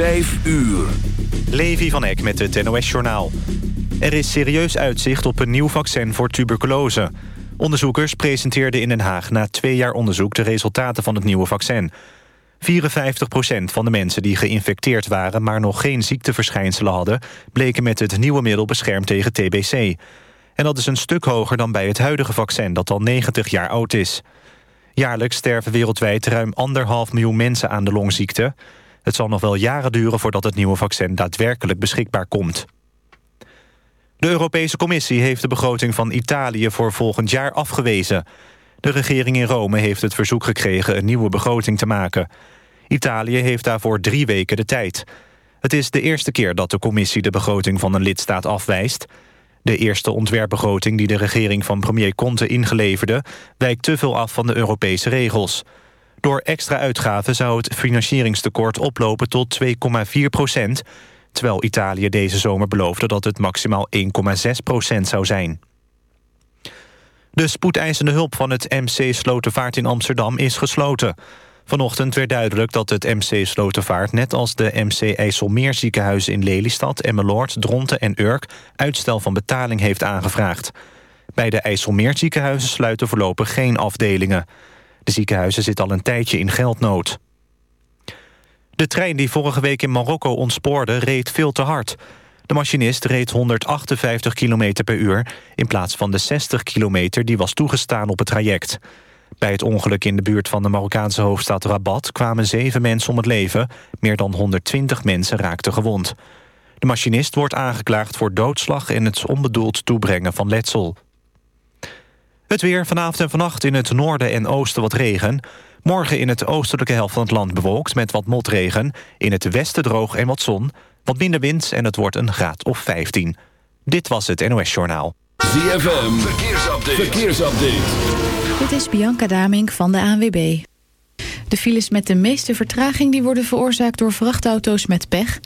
Vijf uur. Levi van Eck met het NOS-journaal. Er is serieus uitzicht op een nieuw vaccin voor tuberculose. Onderzoekers presenteerden in Den Haag na twee jaar onderzoek... de resultaten van het nieuwe vaccin. 54% van de mensen die geïnfecteerd waren... maar nog geen ziekteverschijnselen hadden... bleken met het nieuwe middel beschermd tegen TBC. En dat is een stuk hoger dan bij het huidige vaccin... dat al 90 jaar oud is. Jaarlijks sterven wereldwijd ruim anderhalf miljoen mensen aan de longziekte. Het zal nog wel jaren duren voordat het nieuwe vaccin daadwerkelijk beschikbaar komt. De Europese Commissie heeft de begroting van Italië voor volgend jaar afgewezen. De regering in Rome heeft het verzoek gekregen een nieuwe begroting te maken. Italië heeft daarvoor drie weken de tijd. Het is de eerste keer dat de commissie de begroting van een lidstaat afwijst. De eerste ontwerpbegroting die de regering van premier Conte ingeleverde... wijkt te veel af van de Europese regels. Door extra uitgaven zou het financieringstekort oplopen tot 2,4 procent... terwijl Italië deze zomer beloofde dat het maximaal 1,6 procent zou zijn. De spoedeisende hulp van het MC Slotervaart in Amsterdam is gesloten. Vanochtend werd duidelijk dat het MC Slotervaart... net als de MC IJsselmeer ziekenhuizen in Lelystad, Emmeloord, Dronten en Urk... uitstel van betaling heeft aangevraagd. Bij de IJsselmeer ziekenhuizen sluiten voorlopig geen afdelingen. De ziekenhuizen zitten al een tijdje in geldnood. De trein die vorige week in Marokko ontspoorde reed veel te hard. De machinist reed 158 km per uur... in plaats van de 60 kilometer die was toegestaan op het traject. Bij het ongeluk in de buurt van de Marokkaanse hoofdstad Rabat... kwamen zeven mensen om het leven. Meer dan 120 mensen raakten gewond. De machinist wordt aangeklaagd voor doodslag... en het onbedoeld toebrengen van letsel. Het weer vanavond en vannacht in het noorden en oosten wat regen. Morgen in het oostelijke helft van het land bewolkt met wat motregen. In het westen droog en wat zon. Wat minder wind en het wordt een graad of 15. Dit was het NOS Journaal. ZFM, verkeersupdate. verkeersupdate. Dit is Bianca Damink van de ANWB. De files met de meeste vertraging die worden veroorzaakt door vrachtauto's met pech...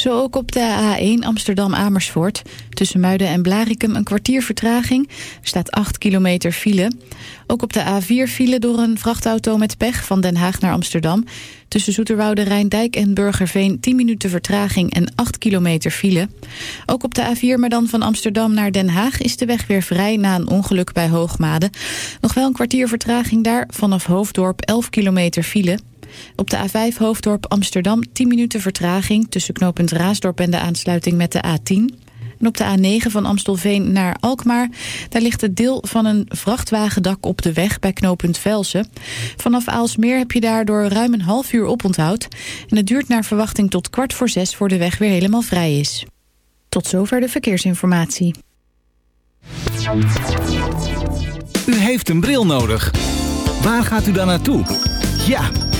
Zo ook op de A1 Amsterdam-Amersfoort. Tussen Muiden en Blarikum een kwartier vertraging. Er staat 8 kilometer file. Ook op de A4 file door een vrachtauto met pech van Den Haag naar Amsterdam. Tussen Zoeterwoude, Rijndijk en Burgerveen 10 minuten vertraging en 8 kilometer file. Ook op de A4, maar dan van Amsterdam naar Den Haag... is de weg weer vrij na een ongeluk bij Hoogmade. Nog wel een kwartier vertraging daar. Vanaf Hoofddorp 11 kilometer file. Op de A5 Hoofddorp Amsterdam 10 minuten vertraging... tussen knooppunt Raasdorp en de aansluiting met de A10... En op de A9 van Amstelveen naar Alkmaar... daar ligt het deel van een vrachtwagendak op de weg bij knooppunt Velsen. Vanaf Aalsmeer heb je daardoor ruim een half uur oponthoud. En het duurt naar verwachting tot kwart voor zes... voor de weg weer helemaal vrij is. Tot zover de verkeersinformatie. U heeft een bril nodig. Waar gaat u dan naartoe? Ja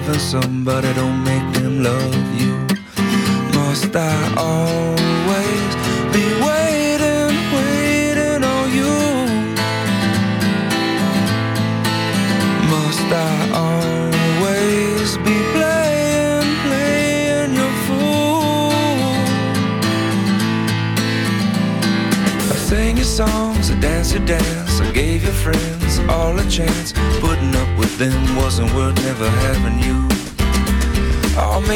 Loving somebody don't make them love you. Must I always be waiting, waiting on you? Must I always be playing, playing your fool? I sang your songs, I danced your dance, I gave your friends all a chance.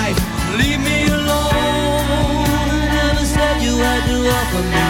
life. Leave me alone. Never said you had to offer me.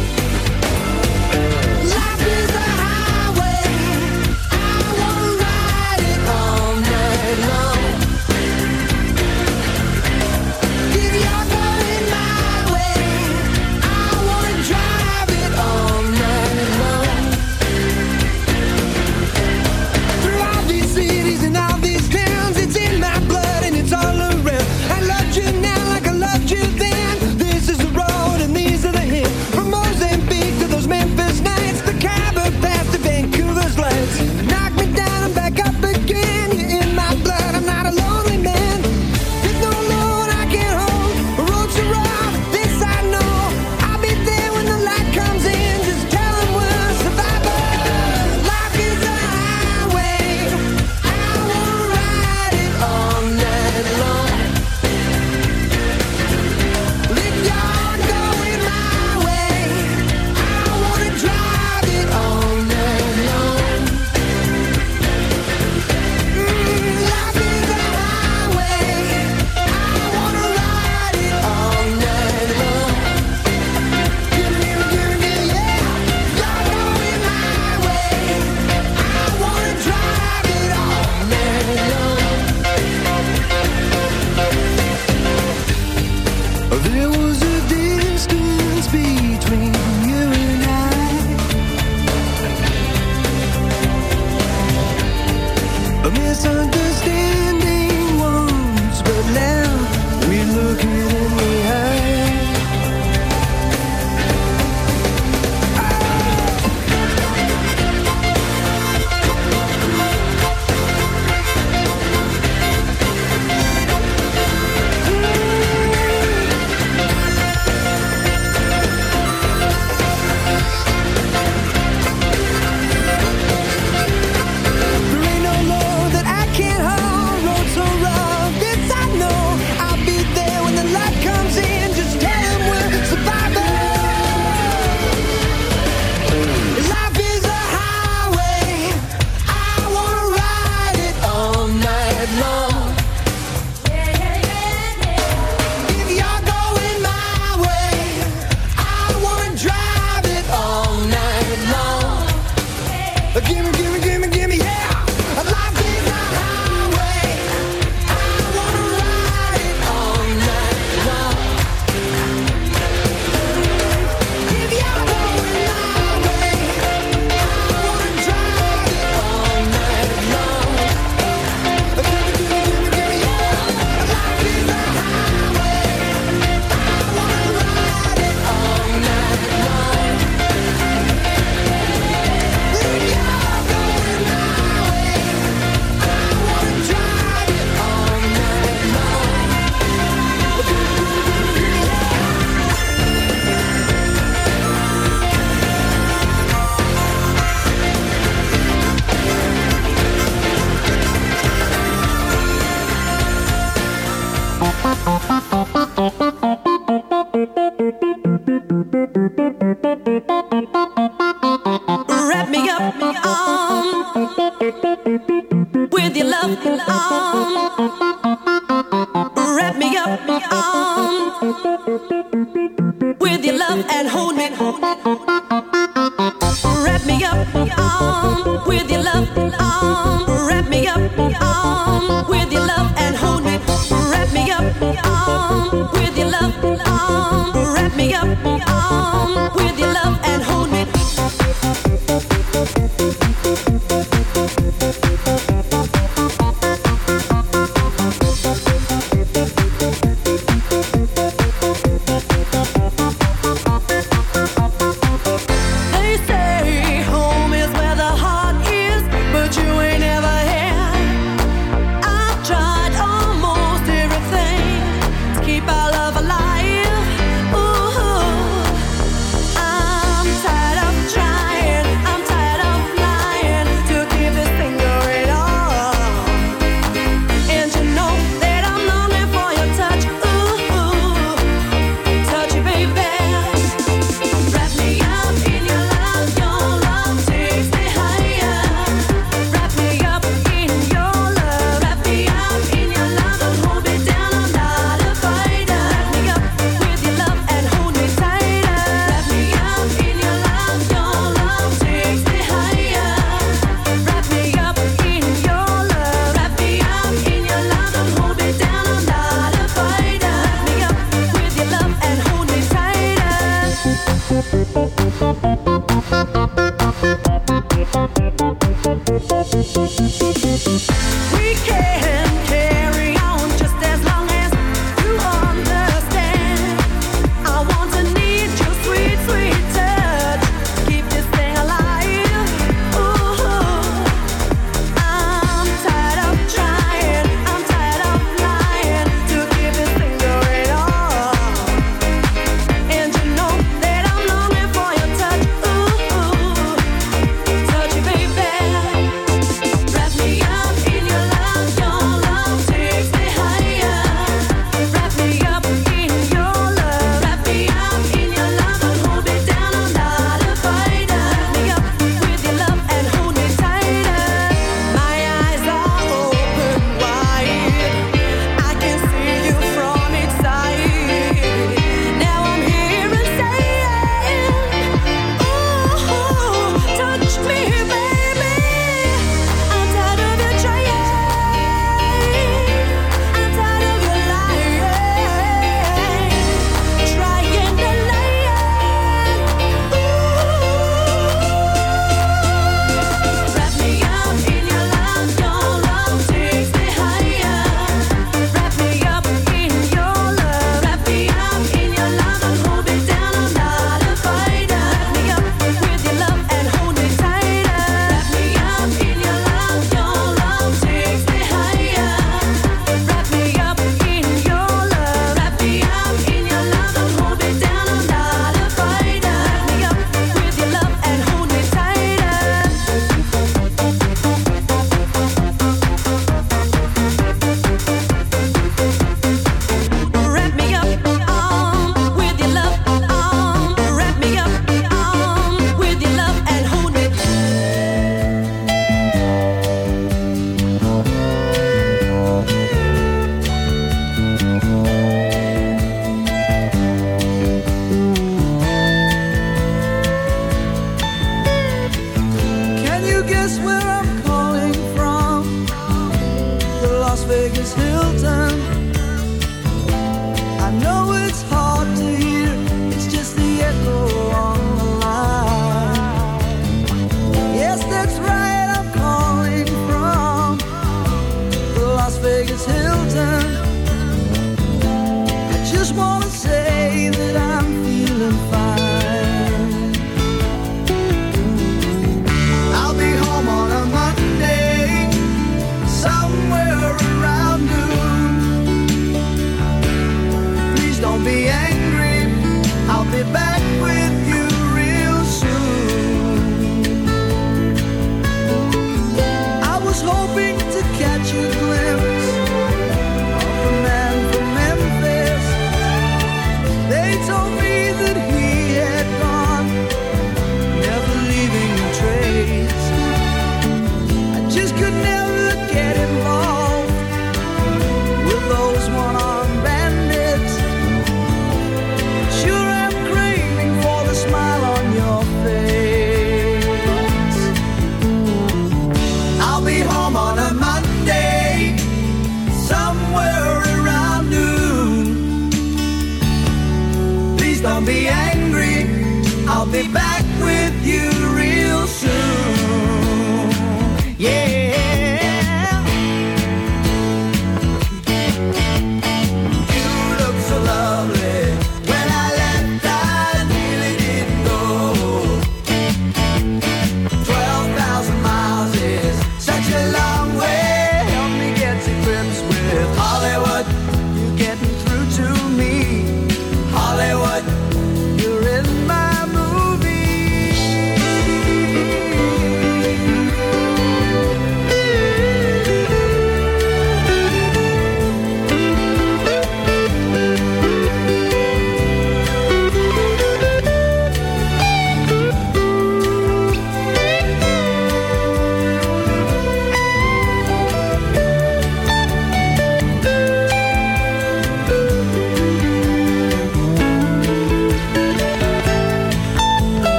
you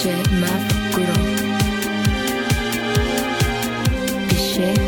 Piché ma gros. Piché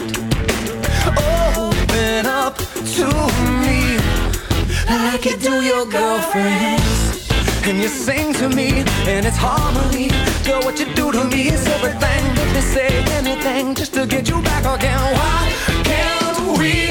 Like you do your girlfriends. And you sing to me, and it's harmony. Girl, what you do to me is everything. Let me say anything just to get you back again. Why can't we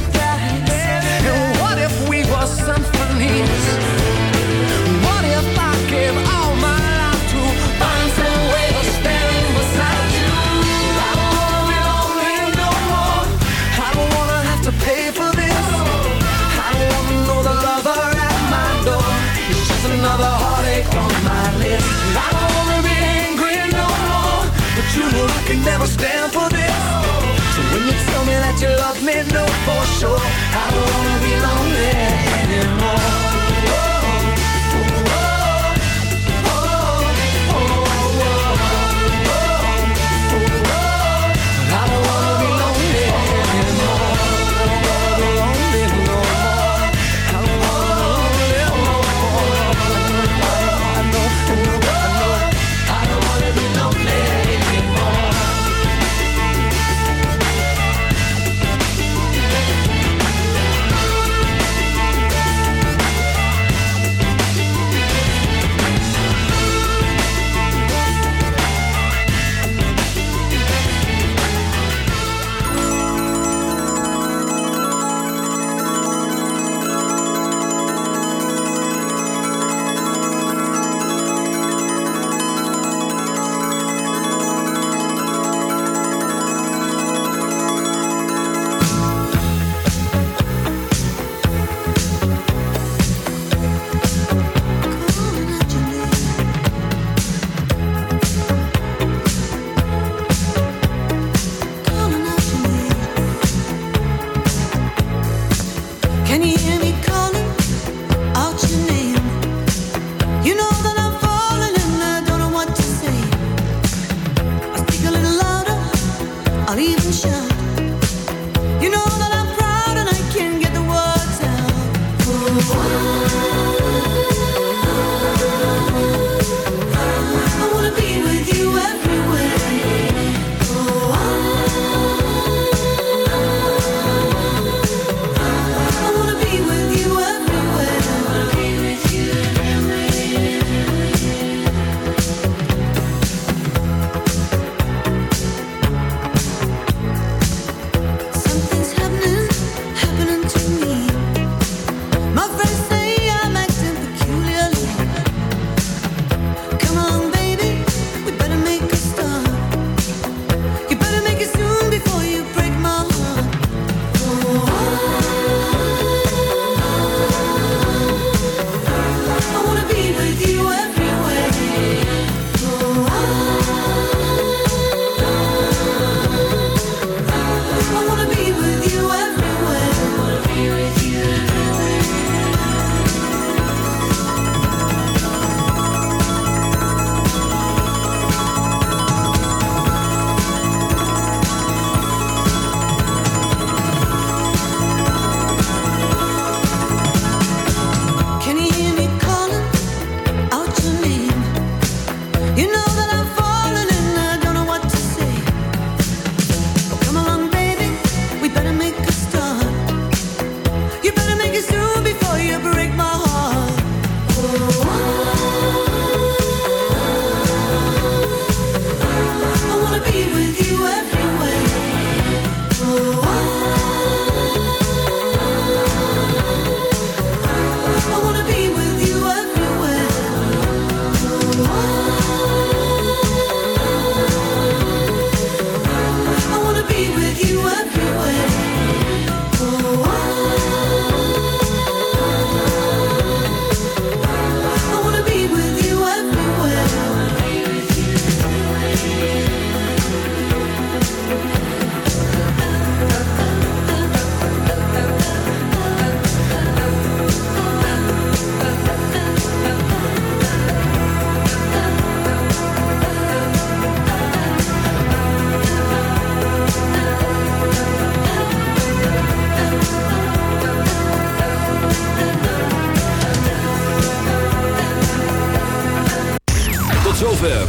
Never stand for this. So when you tell me that you love me, know for sure I don't wanna